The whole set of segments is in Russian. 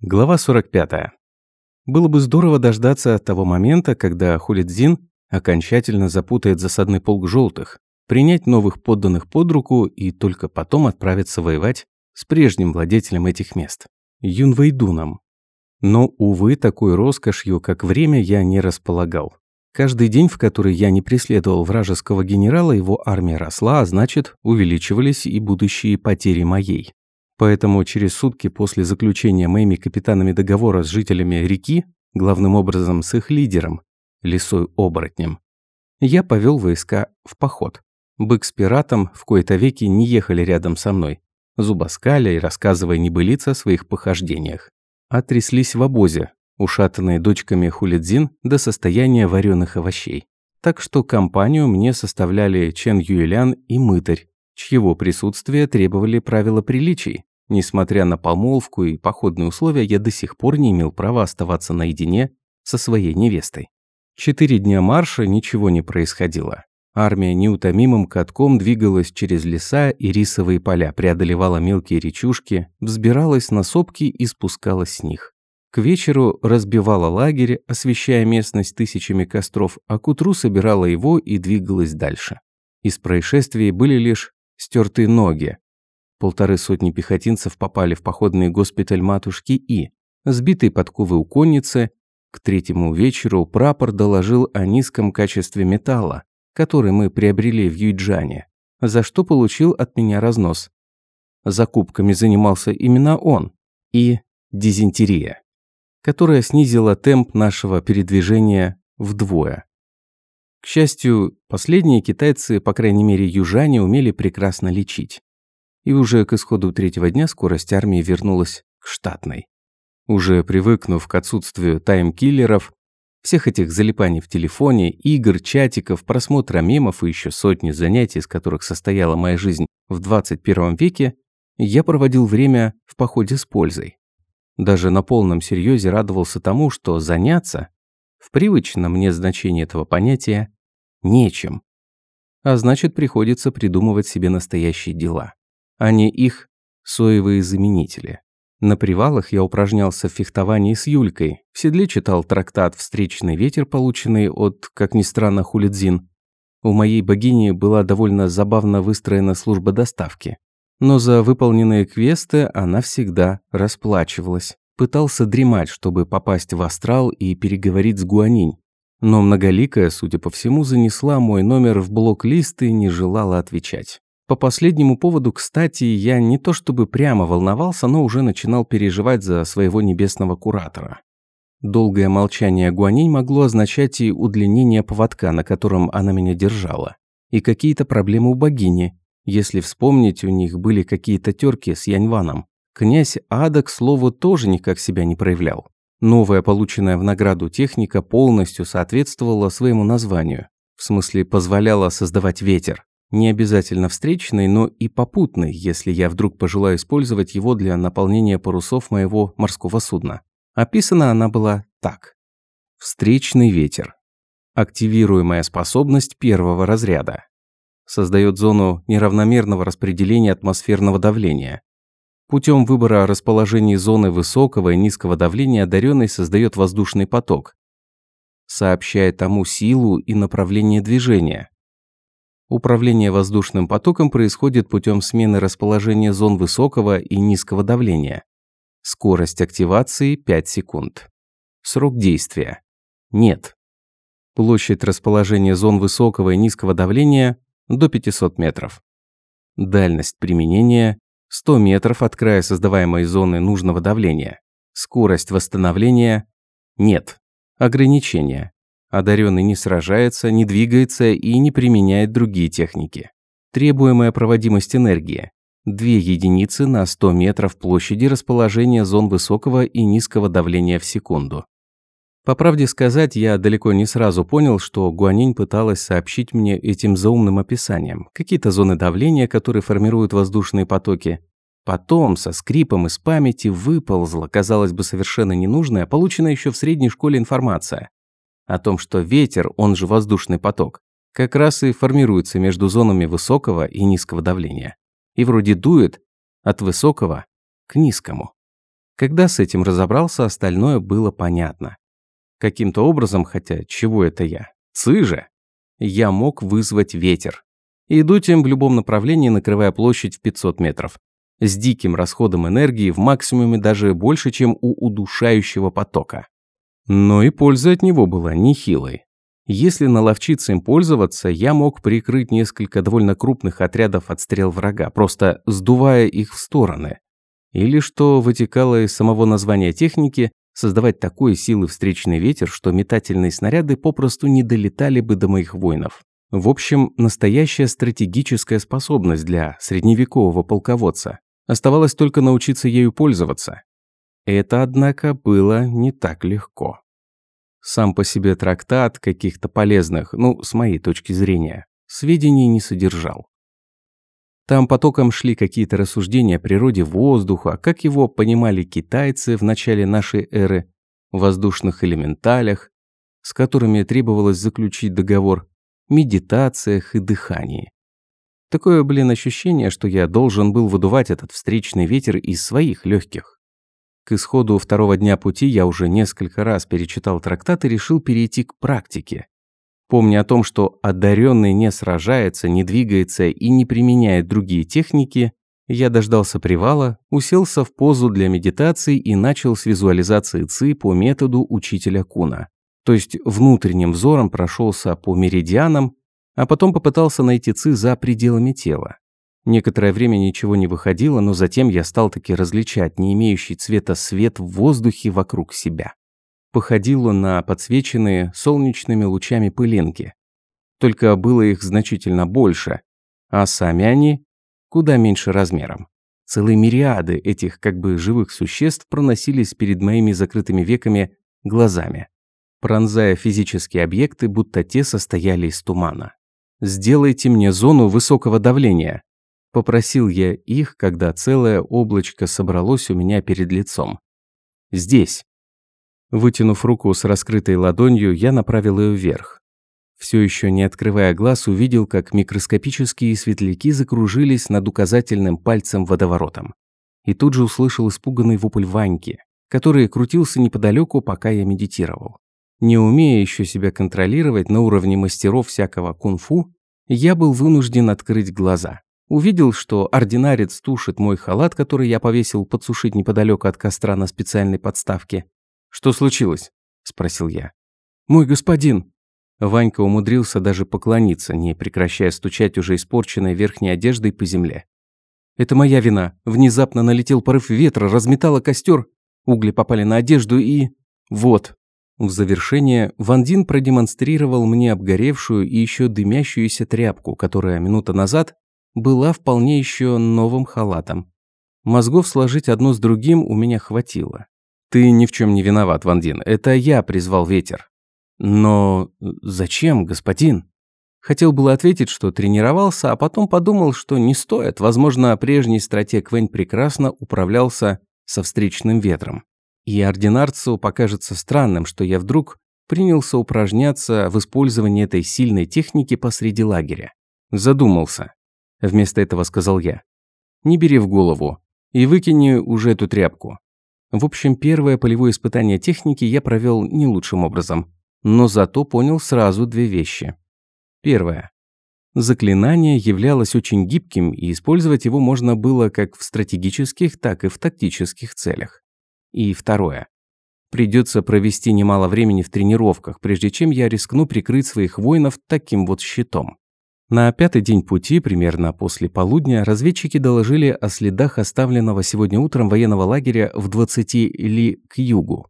Глава 45. Было бы здорово дождаться того момента, когда Хулидзин окончательно запутает засадный полк желтых, принять новых подданных под руку и только потом отправиться воевать с прежним владетелем этих мест – Юнвейдуном. Но, увы, такой роскошью, как время, я не располагал. Каждый день, в который я не преследовал вражеского генерала, его армия росла, а значит, увеличивались и будущие потери моей. Поэтому через сутки после заключения моими капитанами договора с жителями реки, главным образом с их лидером, лисой-оборотнем, я повел войска в поход. Бык с пиратом в кои-то веки не ехали рядом со мной, зубоскаля и рассказывая небылиц о своих похождениях. А тряслись в обозе, ушатанные дочками хулидзин до состояния вареных овощей. Так что компанию мне составляли Чен Юэлян и Мытарь, чьего присутствия требовали правила приличий, Несмотря на помолвку и походные условия, я до сих пор не имел права оставаться наедине со своей невестой. Четыре дня марша ничего не происходило. Армия неутомимым катком двигалась через леса и рисовые поля, преодолевала мелкие речушки, взбиралась на сопки и спускалась с них. К вечеру разбивала лагерь, освещая местность тысячами костров, а к утру собирала его и двигалась дальше. Из происшествий были лишь стертые ноги, Полторы сотни пехотинцев попали в походный госпиталь матушки И. Сбитые подковы у конницы, к третьему вечеру прапор доложил о низком качестве металла, который мы приобрели в Юйджане, за что получил от меня разнос. Закупками занимался именно он. И дизентерия, которая снизила темп нашего передвижения вдвое. К счастью, последние китайцы, по крайней мере южане, умели прекрасно лечить и уже к исходу третьего дня скорость армии вернулась к штатной. Уже привыкнув к отсутствию таймкиллеров, всех этих залипаний в телефоне, игр, чатиков, просмотра мемов и еще сотни занятий, из которых состояла моя жизнь в 21 веке, я проводил время в походе с пользой. Даже на полном серьезе радовался тому, что заняться, в привычном мне значении этого понятия, нечем. А значит, приходится придумывать себе настоящие дела а не их соевые заменители. На привалах я упражнялся в фехтовании с Юлькой, в седле читал трактат «Встречный ветер», полученный от, как ни странно, Хулидзин. У моей богини была довольно забавно выстроена служба доставки. Но за выполненные квесты она всегда расплачивалась. Пытался дремать, чтобы попасть в астрал и переговорить с Гуанинь. Но многоликая, судя по всему, занесла мой номер в блок-лист и не желала отвечать. По последнему поводу, кстати, я не то чтобы прямо волновался, но уже начинал переживать за своего небесного куратора. Долгое молчание Гуанинь могло означать и удлинение поводка, на котором она меня держала, и какие-то проблемы у богини. Если вспомнить, у них были какие-то терки с Яньваном. Князь Ада, к слову, тоже никак себя не проявлял. Новая полученная в награду техника полностью соответствовала своему названию. В смысле, позволяла создавать ветер. Не обязательно встречный, но и попутный, если я вдруг пожелаю использовать его для наполнения парусов моего морского судна. Описана она была так. Встречный ветер. Активируемая способность первого разряда. Создает зону неравномерного распределения атмосферного давления. Путем выбора расположений зоны высокого и низкого давления одаренный создает воздушный поток, сообщая тому силу и направление движения. Управление воздушным потоком происходит путем смены расположения зон высокого и низкого давления. Скорость активации 5 секунд. Срок действия. Нет. Площадь расположения зон высокого и низкого давления до 500 метров. Дальность применения 100 метров от края создаваемой зоны нужного давления. Скорость восстановления нет. Ограничения. Одаренный не сражается, не двигается и не применяет другие техники. Требуемая проводимость энергии. Две единицы на 100 метров площади расположения зон высокого и низкого давления в секунду. По правде сказать, я далеко не сразу понял, что Гуанинь пыталась сообщить мне этим заумным описанием. Какие-то зоны давления, которые формируют воздушные потоки. Потом, со скрипом из памяти, выползла, казалось бы, совершенно ненужная, полученная еще в средней школе информация о том, что ветер, он же воздушный поток, как раз и формируется между зонами высокого и низкого давления. И вроде дует от высокого к низкому. Когда с этим разобрался, остальное было понятно. Каким-то образом, хотя чего это я? Ци же! Я мог вызвать ветер. И дуть им в любом направлении, накрывая площадь в 500 метров. С диким расходом энергии в максимуме даже больше, чем у удушающего потока. Но и польза от него была нехилой. Если наловчиться им пользоваться, я мог прикрыть несколько довольно крупных отрядов от стрел врага, просто сдувая их в стороны. Или, что вытекало из самого названия техники, создавать такой силы встречный ветер, что метательные снаряды попросту не долетали бы до моих воинов. В общем, настоящая стратегическая способность для средневекового полководца. Оставалось только научиться ею пользоваться. Это, однако, было не так легко. Сам по себе трактат каких-то полезных, ну, с моей точки зрения, сведений не содержал. Там потоком шли какие-то рассуждения о природе воздуха, как его понимали китайцы в начале нашей эры, воздушных элементалях, с которыми требовалось заключить договор, медитациях и дыхании. Такое, блин, ощущение, что я должен был выдувать этот встречный ветер из своих легких. К исходу второго дня пути я уже несколько раз перечитал трактат и решил перейти к практике. Помня о том, что одаренный не сражается, не двигается и не применяет другие техники, я дождался привала, уселся в позу для медитации и начал с визуализации ЦИ по методу учителя Куна. То есть внутренним взором прошелся по меридианам, а потом попытался найти ЦИ за пределами тела. Некоторое время ничего не выходило, но затем я стал таки различать не имеющий цвета свет в воздухе вокруг себя. Походило на подсвеченные солнечными лучами пылинки. Только было их значительно больше, а сами они куда меньше размером. Целые мириады этих как бы живых существ проносились перед моими закрытыми веками глазами, пронзая физические объекты, будто те состояли из тумана. «Сделайте мне зону высокого давления», Попросил я их, когда целое облачко собралось у меня перед лицом. «Здесь». Вытянув руку с раскрытой ладонью, я направил ее вверх. Все еще не открывая глаз, увидел, как микроскопические светляки закружились над указательным пальцем водоворотом. И тут же услышал испуганный вопль Ваньки, который крутился неподалеку, пока я медитировал. Не умея еще себя контролировать на уровне мастеров всякого кунг-фу, я был вынужден открыть глаза. Увидел, что ординарец тушит мой халат, который я повесил подсушить неподалеку от костра на специальной подставке. «Что случилось?» – спросил я. «Мой господин!» Ванька умудрился даже поклониться, не прекращая стучать уже испорченной верхней одеждой по земле. «Это моя вина. Внезапно налетел порыв ветра, разметало костер, угли попали на одежду и... вот». В завершение Вандин продемонстрировал мне обгоревшую и еще дымящуюся тряпку, которая минута назад была вполне еще новым халатом. Мозгов сложить одно с другим у меня хватило. «Ты ни в чем не виноват, Вандин. Это я призвал ветер». «Но зачем, господин?» Хотел было ответить, что тренировался, а потом подумал, что не стоит. Возможно, прежний стратег Вэнь прекрасно управлялся со встречным ветром. И ординарцу покажется странным, что я вдруг принялся упражняться в использовании этой сильной техники посреди лагеря. Задумался. Вместо этого сказал я. Не бери в голову. И выкини уже эту тряпку. В общем, первое полевое испытание техники я провел не лучшим образом. Но зато понял сразу две вещи. Первое. Заклинание являлось очень гибким, и использовать его можно было как в стратегических, так и в тактических целях. И второе. Придется провести немало времени в тренировках, прежде чем я рискну прикрыть своих воинов таким вот щитом. На пятый день пути, примерно после полудня, разведчики доложили о следах оставленного сегодня утром военного лагеря в 20 ли к югу.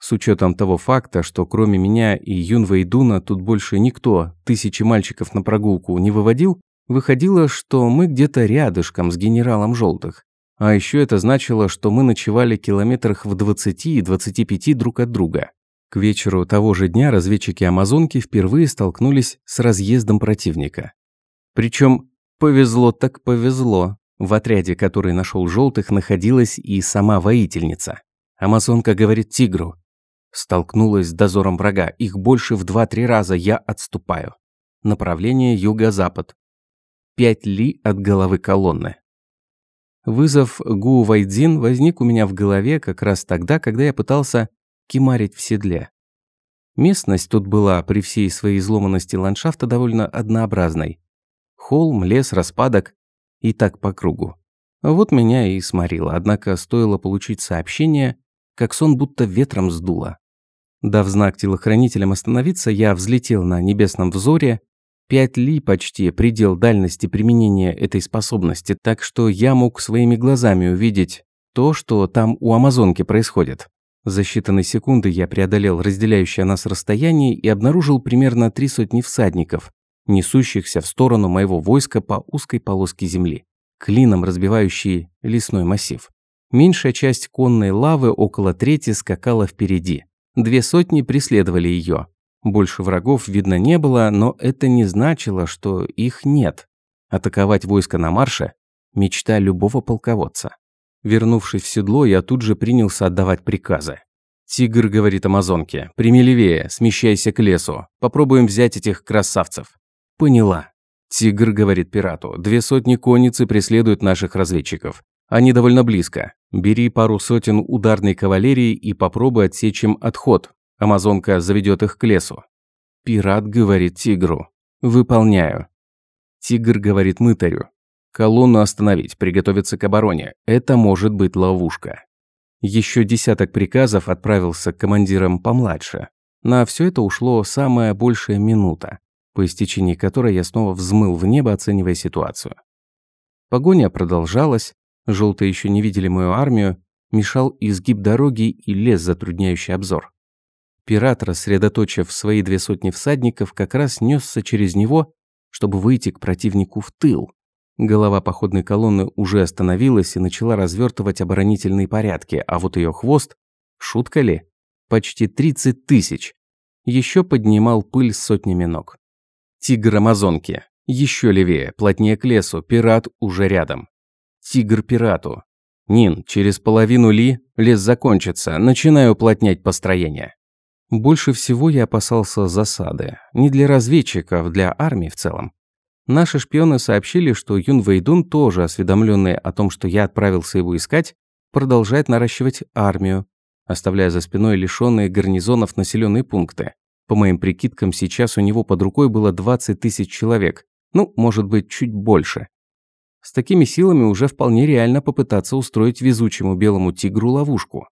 С учетом того факта, что кроме меня и Юнва и Дуна тут больше никто тысячи мальчиков на прогулку не выводил, выходило, что мы где-то рядышком с генералом Желтых. А еще это значило, что мы ночевали километрах в 20 и 25 друг от друга. К вечеру того же дня разведчики Амазонки впервые столкнулись с разъездом противника. Причем повезло так повезло. В отряде, который нашел желтых, находилась и сама воительница. Амазонка говорит тигру. Столкнулась с дозором врага. Их больше в два-три раза я отступаю. Направление юго-запад. Пять ли от головы колонны. Вызов Гу Вайдзин возник у меня в голове как раз тогда, когда я пытался кимарить в седле. Местность тут была при всей своей изломанности ландшафта довольно однообразной. Холм, лес, распадок и так по кругу. Вот меня и сморило, однако стоило получить сообщение, как сон будто ветром сдуло. Дав знак телохранителям остановиться, я взлетел на небесном взоре. Пять ли почти предел дальности применения этой способности, так что я мог своими глазами увидеть то, что там у Амазонки происходит. За считанные секунды я преодолел разделяющее нас расстояние и обнаружил примерно три сотни всадников, несущихся в сторону моего войска по узкой полоске земли, клином разбивающие лесной массив. Меньшая часть конной лавы около трети скакала впереди. Две сотни преследовали ее. Больше врагов видно не было, но это не значило, что их нет. Атаковать войско на марше – мечта любого полководца. Вернувшись в седло, я тут же принялся отдавать приказы. «Тигр, — говорит Амазонке, — прими левее, смещайся к лесу. Попробуем взять этих красавцев». «Поняла». Тигр говорит пирату, две сотни конницы преследуют наших разведчиков. Они довольно близко. Бери пару сотен ударной кавалерии и попробуй отсечь им отход. Амазонка заведет их к лесу. Пират говорит тигру. Выполняю. Тигр говорит мытарю. Колонну остановить, приготовиться к обороне. Это может быть ловушка. Еще десяток приказов отправился к командирам помладше. На все это ушло самая большая минута по истечении которой я снова взмыл в небо, оценивая ситуацию. Погоня продолжалась, желтые еще не видели мою армию, мешал изгиб дороги и лес, затрудняющий обзор. Пират, рассредоточив свои две сотни всадников, как раз несся через него, чтобы выйти к противнику в тыл. Голова походной колонны уже остановилась и начала развертывать оборонительные порядки, а вот ее хвост, шутка ли, почти 30 тысяч, еще поднимал пыль сотнями ног. Тигр Амазонки. Еще левее, плотнее к лесу, пират уже рядом. Тигр пирату. Нин, через половину ли, лес закончится, начинаю уплотнять построение. Больше всего я опасался засады. Не для разведчиков, для армии в целом. Наши шпионы сообщили, что Юн Вейдун, тоже осведомленный о том, что я отправился его искать, продолжает наращивать армию, оставляя за спиной лишенные гарнизонов населенные пункты. По моим прикидкам, сейчас у него под рукой было 20 тысяч человек. Ну, может быть, чуть больше. С такими силами уже вполне реально попытаться устроить везучему белому тигру ловушку.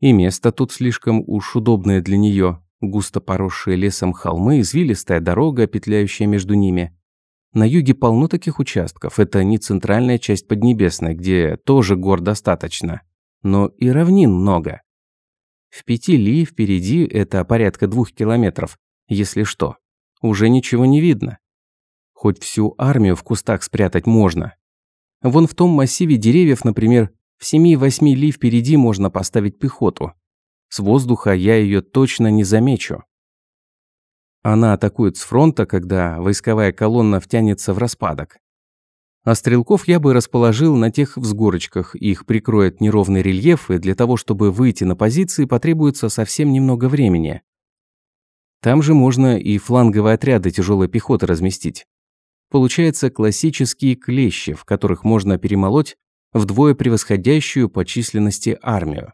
И место тут слишком уж удобное для нее. Густо поросшие лесом холмы, извилистая дорога, петляющая между ними. На юге полно таких участков. Это не центральная часть Поднебесной, где тоже гор достаточно. Но и равнин много. В пяти ли впереди это порядка двух километров, если что. Уже ничего не видно. Хоть всю армию в кустах спрятать можно. Вон в том массиве деревьев, например, в семи-восьми ли впереди можно поставить пехоту. С воздуха я ее точно не замечу. Она атакует с фронта, когда войсковая колонна втянется в распадок. А стрелков я бы расположил на тех взгорочках, их прикроет неровный рельеф, и для того, чтобы выйти на позиции, потребуется совсем немного времени. Там же можно и фланговые отряды тяжелой пехоты разместить. Получается классические клещи, в которых можно перемолоть вдвое превосходящую по численности армию.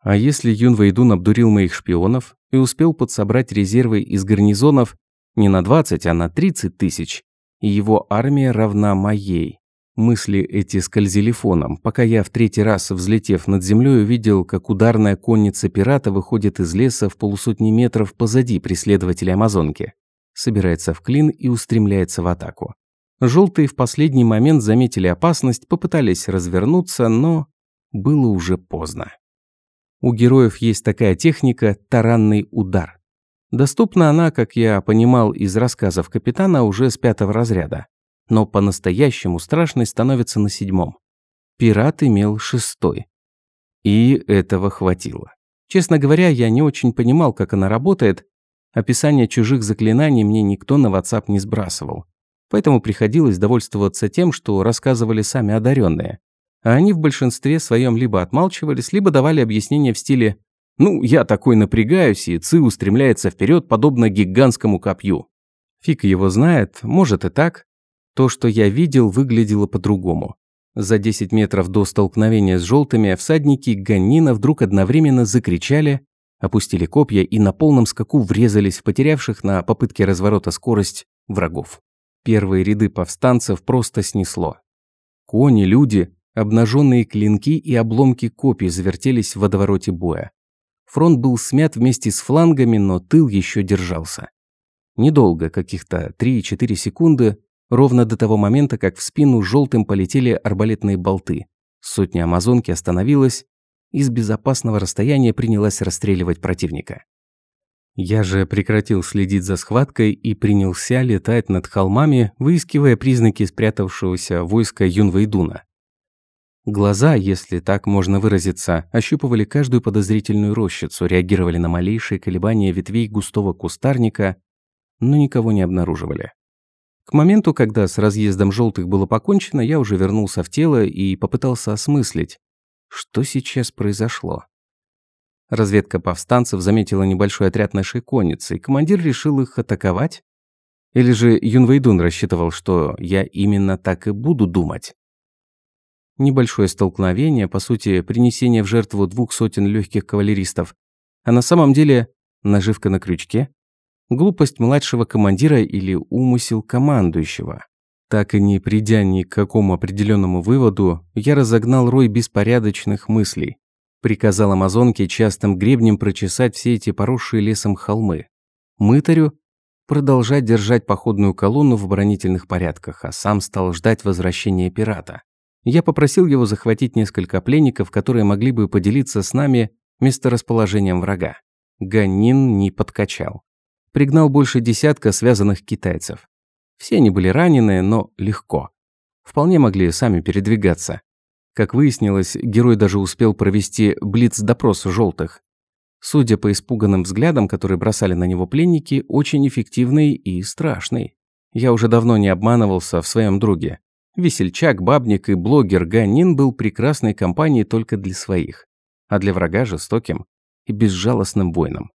А если Юн Вейдун обдурил моих шпионов и успел подсобрать резервы из гарнизонов не на 20, а на 30 тысяч, и его армия равна моей. Мысли эти скользили фоном, пока я в третий раз, взлетев над землей, увидел, как ударная конница пирата выходит из леса в полусотни метров позади преследователя Амазонки. Собирается в клин и устремляется в атаку. Желтые в последний момент заметили опасность, попытались развернуться, но было уже поздно. У героев есть такая техника – таранный удар. Доступна она, как я понимал из рассказов капитана, уже с пятого разряда. Но по-настоящему страшной становится на седьмом. Пират имел шестой. И этого хватило. Честно говоря, я не очень понимал, как она работает. Описание чужих заклинаний мне никто на WhatsApp не сбрасывал. Поэтому приходилось довольствоваться тем, что рассказывали сами одаренные. А они в большинстве своем либо отмалчивались, либо давали объяснения в стиле ну, я такой напрягаюсь, и Ци устремляется вперед, подобно гигантскому копью. Фиг его знает, может и так. То, что я видел, выглядело по-другому. За 10 метров до столкновения с желтыми всадники Ганнина вдруг одновременно закричали, опустили копья и на полном скаку врезались в потерявших на попытке разворота скорость врагов. Первые ряды повстанцев просто снесло. Кони, люди, обнаженные клинки и обломки копий завертелись в водовороте боя. Фронт был смят вместе с флангами, но тыл еще держался. Недолго, каких-то 3-4 секунды, ровно до того момента, как в спину желтым полетели арбалетные болты. Сотня амазонки остановилась и с безопасного расстояния принялась расстреливать противника. Я же прекратил следить за схваткой и принялся летать над холмами, выискивая признаки спрятавшегося войска Юнвейдуна. Глаза, если так можно выразиться, ощупывали каждую подозрительную рощицу, реагировали на малейшие колебания ветвей густого кустарника, но никого не обнаруживали. К моменту, когда с разъездом желтых было покончено, я уже вернулся в тело и попытался осмыслить, что сейчас произошло. Разведка повстанцев заметила небольшой отряд нашей конницы, и командир решил их атаковать? Или же Юнвейдун рассчитывал, что я именно так и буду думать? Небольшое столкновение, по сути, принесение в жертву двух сотен легких кавалеристов, а на самом деле наживка на крючке? Глупость младшего командира или умысел командующего? Так и не придя ни к какому определенному выводу, я разогнал рой беспорядочных мыслей. Приказал амазонке частым гребнем прочесать все эти поросшие лесом холмы. Мытарю продолжать держать походную колонну в оборонительных порядках, а сам стал ждать возвращения пирата. Я попросил его захватить несколько пленников, которые могли бы поделиться с нами месторасположением врага. Ганин не подкачал. Пригнал больше десятка связанных китайцев. Все они были ранены, но легко. Вполне могли сами передвигаться. Как выяснилось, герой даже успел провести блиц-допрос желтых. Судя по испуганным взглядам, которые бросали на него пленники, очень эффективный и страшный. Я уже давно не обманывался в своем друге. Весельчак, бабник и блогер Ганин был прекрасной компанией только для своих, а для врага жестоким и безжалостным воином,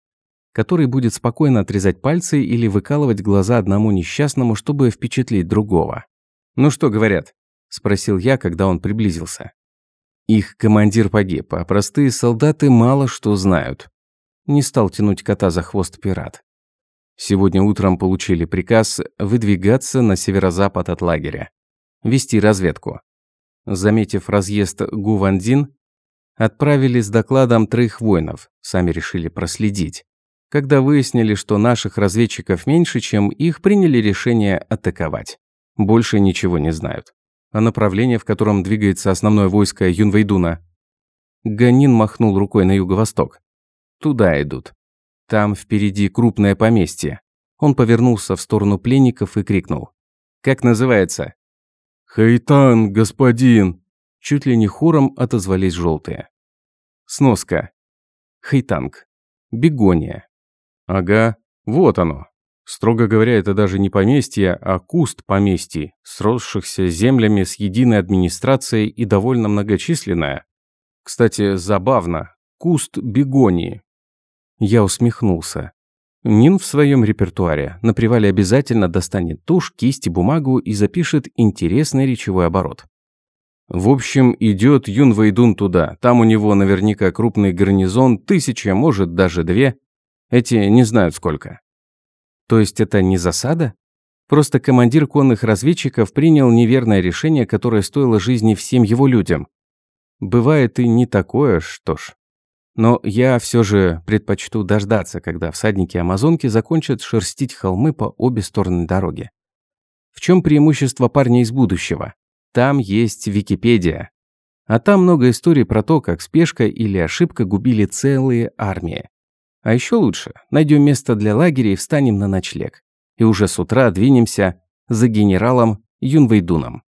который будет спокойно отрезать пальцы или выкалывать глаза одному несчастному, чтобы впечатлить другого. «Ну что говорят?» – спросил я, когда он приблизился. Их командир погиб, а простые солдаты мало что знают. Не стал тянуть кота за хвост пират. Сегодня утром получили приказ выдвигаться на северо-запад от лагеря вести разведку. Заметив разъезд Гувандин, отправили с докладом троих воинов, сами решили проследить. Когда выяснили, что наших разведчиков меньше, чем их, приняли решение атаковать. Больше ничего не знают. А направление, в котором двигается основное войско Юнвейдуна? Ганин махнул рукой на юго-восток. Туда идут. Там впереди крупное поместье. Он повернулся в сторону пленников и крикнул. «Как называется?» «Хайтан, господин!» Чуть ли не хором отозвались желтые. Сноска. Хайтанг. Бегония. Ага, вот оно. Строго говоря, это даже не поместье, а куст поместий, сросшихся землями с единой администрацией и довольно многочисленная. Кстати, забавно. Куст бегонии. Я усмехнулся. Нин в своем репертуаре на привале обязательно достанет тушь, кисть и бумагу и запишет интересный речевой оборот. В общем, идет Юн Вейдун туда. Там у него наверняка крупный гарнизон, тысяча, может, даже две. Эти не знают сколько. То есть это не засада? Просто командир конных разведчиков принял неверное решение, которое стоило жизни всем его людям. Бывает и не такое, что ж. Но я все же предпочту дождаться, когда всадники Амазонки закончат шерстить холмы по обе стороны дороги. В чем преимущество парня из будущего? Там есть Википедия. А там много историй про то, как спешка или ошибка губили целые армии. А еще лучше, найдем место для лагеря и встанем на ночлег. И уже с утра двинемся за генералом Юнвейдуном.